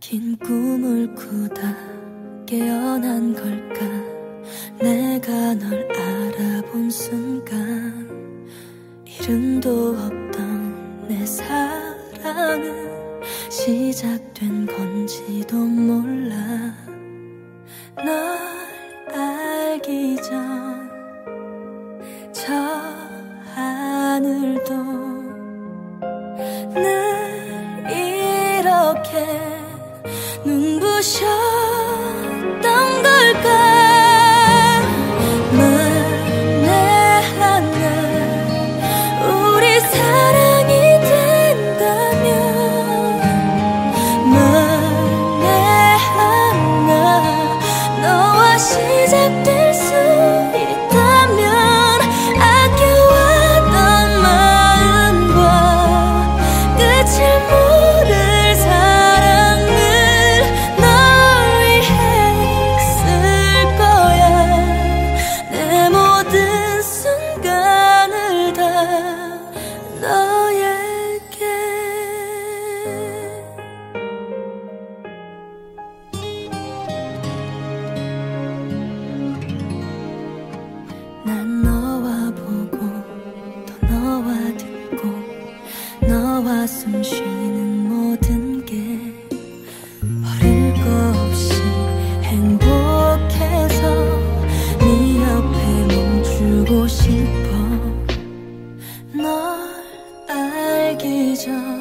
난 꿈을 꾸다 깨어난 걸까? 내가 널 알아본 순간 이름도 없던 내 사랑은 시작된 건지도 몰라. 널 알기 전 저 하늘도 늘 이렇게 下 숨 쉬는 모든 게 버릴 거 없이 행복해서 네 옆에 멈추고 싶어. 널 알기 전